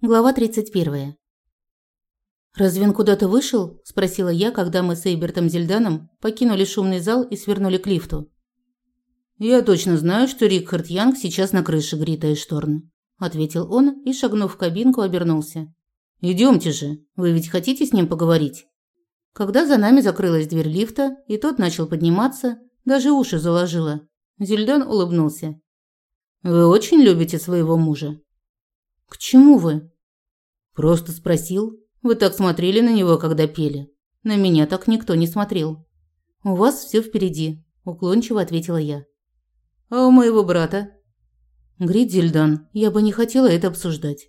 Глава 31. «Разве он куда-то вышел?» – спросила я, когда мы с Эйбертом Зельданом покинули шумный зал и свернули к лифту. «Я точно знаю, что Рикхард Янг сейчас на крыше Грита и Шторн», – ответил он и, шагнув в кабинку, обернулся. «Идемте же, вы ведь хотите с ним поговорить?» Когда за нами закрылась дверь лифта, и тот начал подниматься, даже уши заложило. Зельдан улыбнулся. «Вы очень любите своего мужа?» К чему вы? Просто спросил. Вы так смотрели на него, когда пели. На меня так никто не смотрел. У вас все впереди, уклончиво ответила я. А у моего брата? Гридзельдан, я бы не хотела это обсуждать.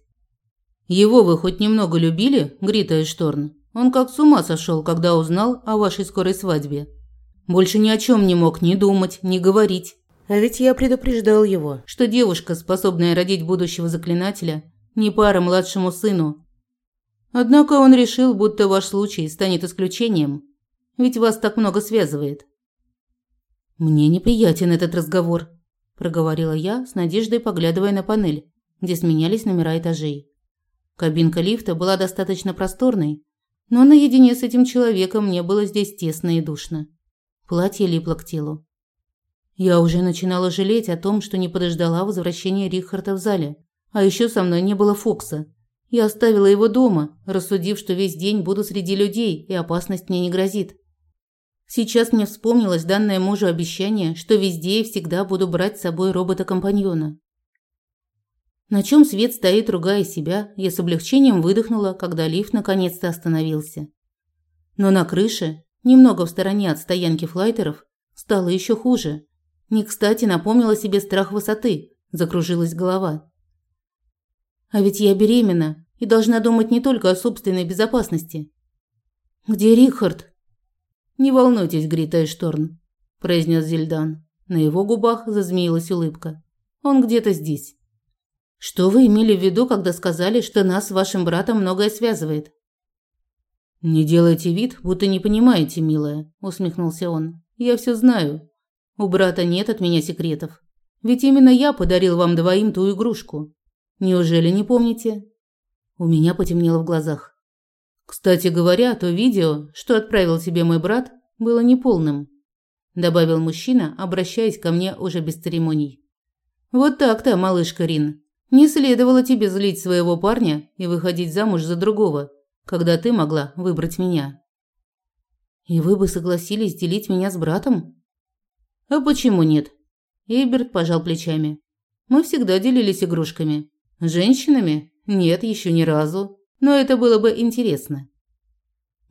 Его вы хоть немного любили, Грита и? Он как с ума сошел, когда узнал о вашей скорой свадьбе. Больше ни о чем не мог ни думать, ни говорить. А ведь я предупреждал его, что девушка, способная родить будущего заклинателя, не пара младшему сыну. Однако он решил, будто ваш случай станет исключением, ведь вас так много связывает. Мне неприятен этот разговор, проговорила я, с надеждой поглядывая на панель, где сменялись номера этажей. Кабинка лифта была достаточно просторной, но наедине с этим человеком мне было здесь тесно и душно. Платье липло к телу. Я уже начинала жалеть о том, что не подождала возвращения Рихарда в зале. А еще со мной не было Фокса. Я оставила его дома, рассудив, что весь день буду среди людей и опасность мне не грозит. Сейчас мне вспомнилось данное мужу обещание, что везде и всегда буду брать с собой робота-компаньона. На чем свет стоит, ругая себя, я с облегчением выдохнула, когда лифт наконец-то остановился. Но на крыше, немного в стороне от стоянки флайтеров, стало еще хуже. Не кстати напомнила себе страх высоты, закружилась голова. А ведь я беременна и должна думать не только о собственной безопасности. Где Рихард? Не волнуйтесь, Грита Эшторн, произнес Зельдан. На его губах зазмеилась улыбка. Он где-то здесь. Что вы имели в виду, когда сказали, что нас с вашим братом многое связывает? Не делайте вид, будто не понимаете, милая, усмехнулся он. Я все знаю. У брата нет от меня секретов. Ведь именно я подарил вам двоим ту игрушку. Неужели не помните? У меня потемнело в глазах. Кстати говоря, то видео, что отправил тебе мой брат, было неполным, добавил мужчина, обращаясь ко мне уже без церемоний. Вот так-то, малышка Рин. Не следовало тебе злить своего парня и выходить замуж за другого, когда ты могла выбрать меня. И вы бы согласились делить меня с братом? А почему нет? Эйберт пожал плечами. Мы всегда делились игрушками. Женщинами? Нет, еще ни разу. Но это было бы интересно.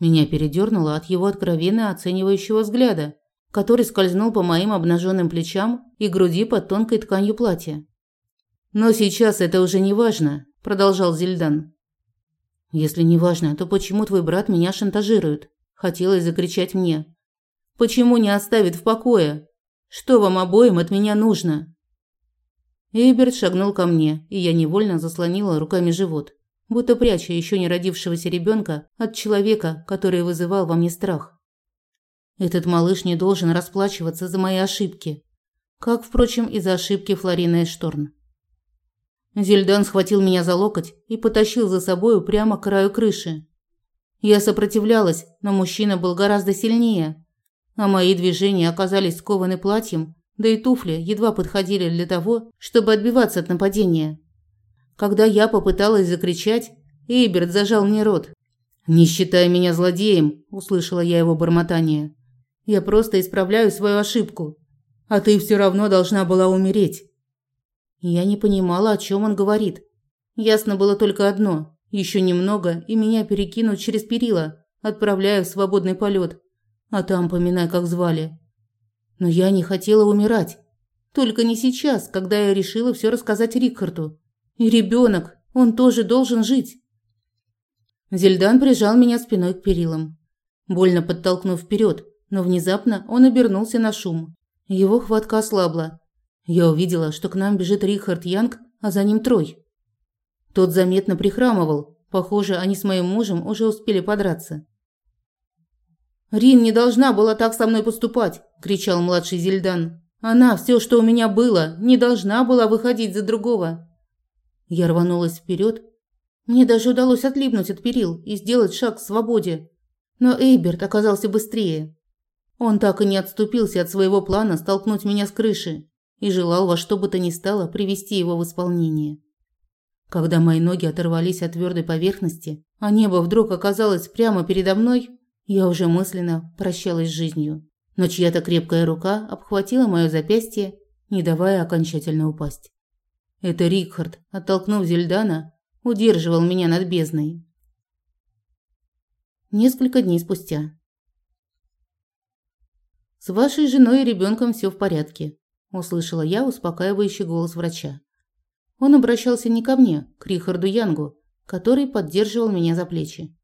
Меня передернуло от его откровенно оценивающего взгляда, который скользнул по моим обнаженным плечам и груди под тонкой тканью платья. Но сейчас это уже не важно, продолжал Зельдан. Если не важно, то почему твой брат меня шантажирует? Хотелось закричать мне. Почему не оставит в покое? Что вам обоим от меня нужно? Эйберт шагнул ко мне, и я невольно заслонила руками живот, будто пряча еще не родившегося ребенка от человека, который вызывал во мне страх. Этот малыш не должен расплачиваться за мои ошибки, как, впрочем, и за ошибки Флорины Эшторн. Зельдан схватил меня за локоть и потащил за собой прямо к краю крыши. Я сопротивлялась, но мужчина был гораздо сильнее, а мои движения оказались скованы платьем, да и туфли едва подходили для того, чтобы отбиваться от нападения. Когда я попыталась закричать, Эйберт зажал мне рот. «Не считай меня злодеем», – услышала я его бормотание. «Я просто исправляю свою ошибку. А ты все равно должна была умереть». Я не понимала, о чем он говорит. Ясно было только одно – еще немного, и меня перекинут через перила, отправляя в свободный полет а там поминай, как звали. Но я не хотела умирать. Только не сейчас, когда я решила все рассказать Рикхарту. И ребенок, он тоже должен жить. Зельдан прижал меня спиной к перилам, больно подтолкнув вперед, но внезапно он обернулся на шум. Его хватка ослабла. Я увидела, что к нам бежит Рихард Янг, а за ним Трой. Тот заметно прихрамывал. Похоже, они с моим мужем уже успели подраться. «Рин не должна была так со мной поступать!» – кричал младший Зельдан. «Она, все, что у меня было, не должна была выходить за другого!» Я рванулась вперед. Мне даже удалось отлипнуть от перил и сделать шаг к свободе. Но Эйберт оказался быстрее. Он так и не отступился от своего плана столкнуть меня с крыши и желал во что бы то ни стало привести его в исполнение. Когда мои ноги оторвались от твердой поверхности, а небо вдруг оказалось прямо передо мной, я уже мысленно прощалась с жизнью. Но чья-то крепкая рука обхватила моё запястье, не давая окончательно упасть. Это Рикхард, оттолкнув Зельдана, удерживал меня над бездной. Несколько дней спустя. С вашей женой и ребенком все в порядке, услышала я успокаивающий голос врача. Он обращался не ко мне, к Рихарду Янгу, который поддерживал меня за плечи.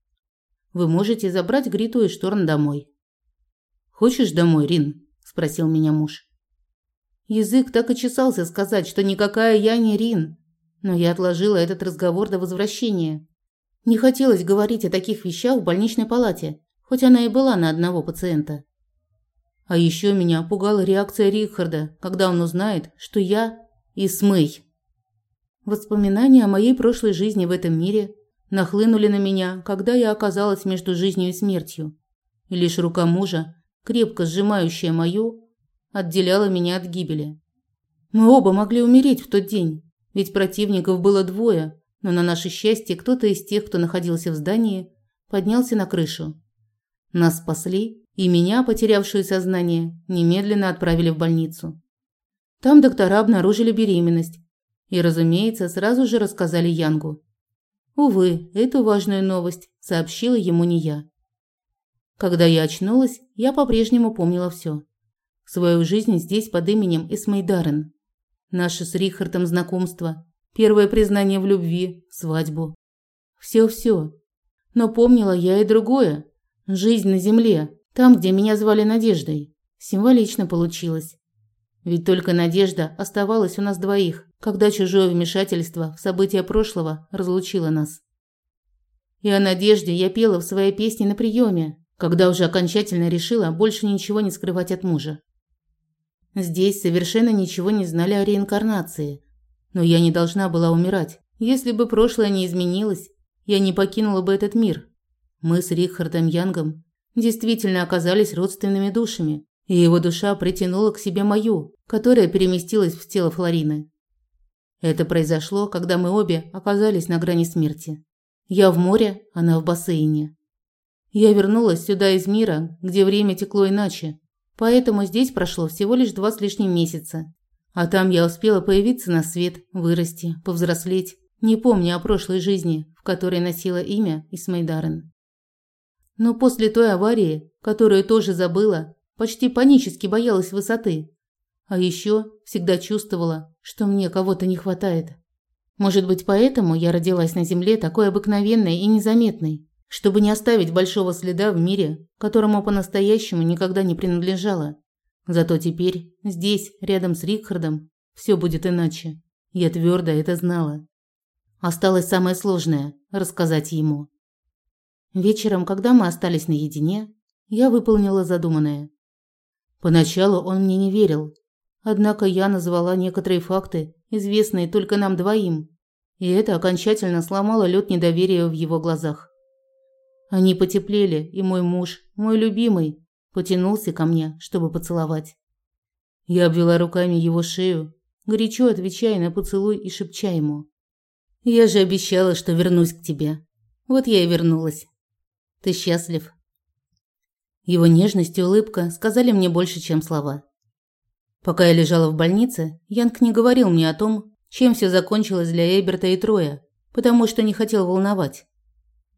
Вы можете забрать Гриту и Шторн домой. Хочешь домой, Рин? спросил меня муж. Язык так и чесался сказать, что никакая я не Рин, но я отложила этот разговор до возвращения. Не хотелось говорить о таких вещах в больничной палате, хоть она и была на одного пациента. А еще меня пугала реакция Рихарда, когда он узнает, что я Исмей. Воспоминания о моей прошлой жизни в этом мире нахлынули на меня, когда я оказалась между жизнью и смертью. И лишь рука мужа, крепко сжимающая мою, отделяла меня от гибели. Мы оба могли умереть в тот день, ведь противников было двое, но на наше счастье кто-то из тех, кто находился в здании, поднялся на крышу. Нас спасли и меня, потерявшую сознание, немедленно отправили в больницу. Там доктора обнаружили беременность и, разумеется, сразу же рассказали Янгу. Увы, эту важную новость сообщила ему не я. Когда я очнулась, я по-прежнему помнила все. Свою жизнь здесь под именем Исмейдарен. Наше с Рихардом знакомство, первое признание в любви, свадьбу. Все-все. Но помнила я и другое. Жизнь на земле, там, где меня звали Надеждой. Символично получилось. Ведь только Надежда оставалась у нас двоих, когда чужое вмешательство в события прошлого разлучило нас. И о Надежде я пела в своей песне на приеме, когда уже окончательно решила больше ничего не скрывать от мужа. Здесь совершенно ничего не знали о реинкарнации, но я не должна была умирать. Если бы прошлое не изменилось, я не покинула бы этот мир. Мы с Рихардом Янгом действительно оказались родственными душами, и его душа притянула к себе мою, которая переместилась в тело Флорины. Это произошло, когда мы обе оказались на грани смерти. Я в море, она в бассейне. Я вернулась сюда из мира, где время текло иначе, поэтому здесь прошло всего лишь два с лишним месяца. А там я успела появиться на свет, вырасти, повзрослеть, не помня о прошлой жизни, в которой носила имя Исмайдарен. Но после той аварии, которую тоже забыла, почти панически боялась высоты. А еще всегда чувствовала, что мне кого-то не хватает. Может быть, поэтому я родилась на земле такой обыкновенной и незаметной, чтобы не оставить большого следа в мире, которому по-настоящему никогда не принадлежала. Зато теперь, здесь, рядом с Рикхардом, все будет иначе. Я твердо это знала. Осталось самое сложное – рассказать ему. Вечером, когда мы остались наедине, я выполнила задуманное. Поначалу он мне не верил, однако я назвала некоторые факты, известные только нам двоим, и это окончательно сломало лед недоверия в его глазах. Они потеплели, и мой муж, мой любимый, потянулся ко мне, чтобы поцеловать. Я обвела руками его шею, горячо отвечая на поцелуй и шепча ему: "Я же обещала, что вернусь к тебе. Вот я и вернулась. Ты счастлив?» Его нежность и улыбка сказали мне больше, чем слова. Пока я лежала в больнице, Янг не говорил мне о том, чем все закончилось для Эйберта и Троя, потому что не хотел волновать.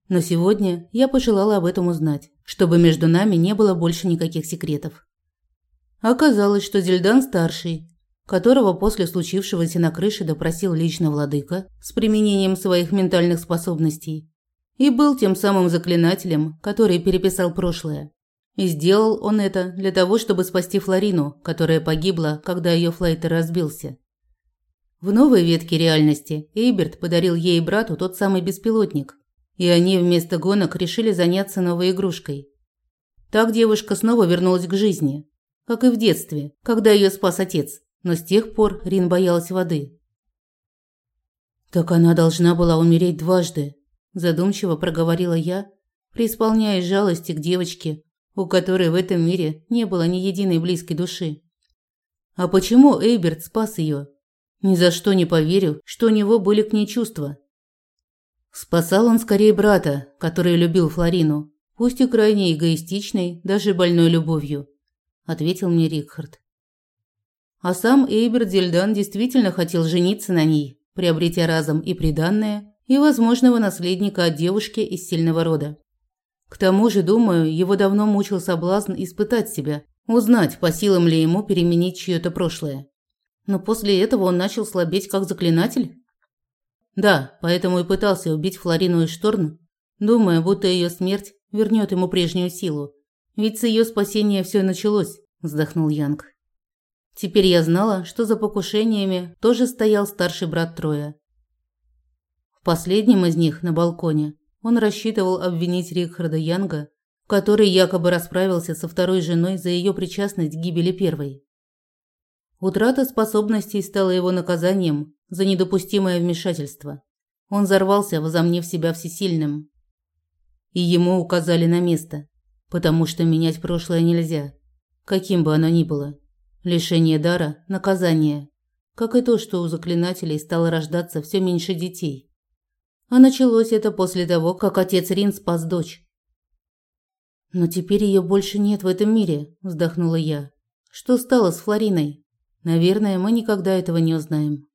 Но сегодня я пожелала об этом узнать, чтобы между нами не было больше никаких секретов. Оказалось, что Зельдан старший, которого после случившегося на крыше допросил лично владыка с применением своих ментальных способностей, и был тем самым заклинателем, который переписал прошлое. И сделал он это для того, чтобы спасти Флорину, которая погибла, когда ее флайтер разбился. В новой ветке реальности Эйберт подарил ей и брату тот самый беспилотник, и они вместо гонок решили заняться новой игрушкой. Так девушка снова вернулась к жизни, как и в детстве, когда ее спас отец, но с тех пор Рин боялась воды. Так она должна была умереть дважды, задумчиво проговорила я, преисполняясь жалости к девочке, у которой в этом мире не было ни единой близкой души. А почему Эйберт спас ее? Ни за что не поверю, что у него были к ней чувства. Спасал он скорее брата, который любил Флорину, пусть и крайне эгоистичной, даже больной любовью, ответил мне Рикхард. А сам Эйберт Зельдан действительно хотел жениться на ней, приобретя разом и приданное, и возможного наследника от девушки из сильного рода. К тому же, думаю, его давно мучил соблазн испытать себя, узнать, по силам ли ему переменить чьё-то прошлое. Но после этого он начал слабеть как заклинатель? Да, поэтому и пытался убить Флорину и Шторн, думая, будто ее смерть вернет ему прежнюю силу. Ведь с ее спасения все началось, вздохнул Янг. Теперь я знала, что за покушениями тоже стоял старший брат Троя. В последнем из них на балконе он рассчитывал обвинить Рихарда Янга, который якобы расправился со второй женой за ее причастность к гибели первой. Утрата способностей стала его наказанием за недопустимое вмешательство. Он взорвался, возомнив себя всесильным. И ему указали на место, потому что менять прошлое нельзя, каким бы оно ни было. Лишение дара – наказание, как и то, что у заклинателей стало рождаться все меньше детей. А началось это после того, как отец Рин спас дочь. Но теперь ее больше нет в этом мире, вздохнула я. Что стало с Флориной? Наверное, мы никогда этого не узнаем.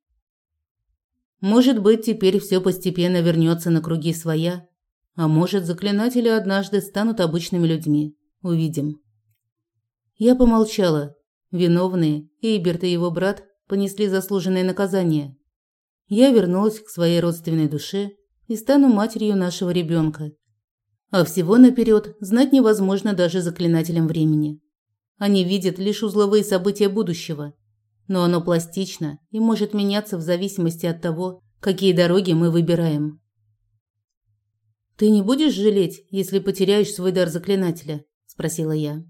Может быть, теперь все постепенно вернется на круги своя, а может, заклинатели однажды станут обычными людьми. Увидим. Я помолчала. Виновные, Эйберт и его брат, понесли заслуженное наказание. Я вернулась к своей родственной душе и стану матерью нашего ребенка. А всего наперед знать невозможно даже заклинателям времени. Они видят лишь узловые события будущего, но оно пластично и может меняться в зависимости от того, какие дороги мы выбираем. Ты не будешь жалеть, если потеряешь свой дар заклинателя, спросила я.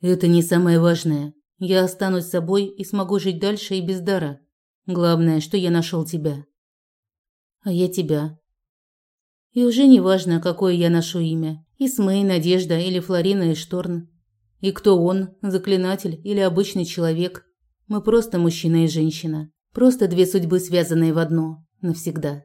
Это не самое важное. Я останусь собой и смогу жить дальше и без дара. Главное, что я нашел тебя. А я тебя. И уже не важно, какое я ношу имя: Исмей, Надежда или Флорина и. И кто он, заклинатель или обычный человек, мы просто мужчина и женщина. Просто две судьбы, связанные в одно. Навсегда.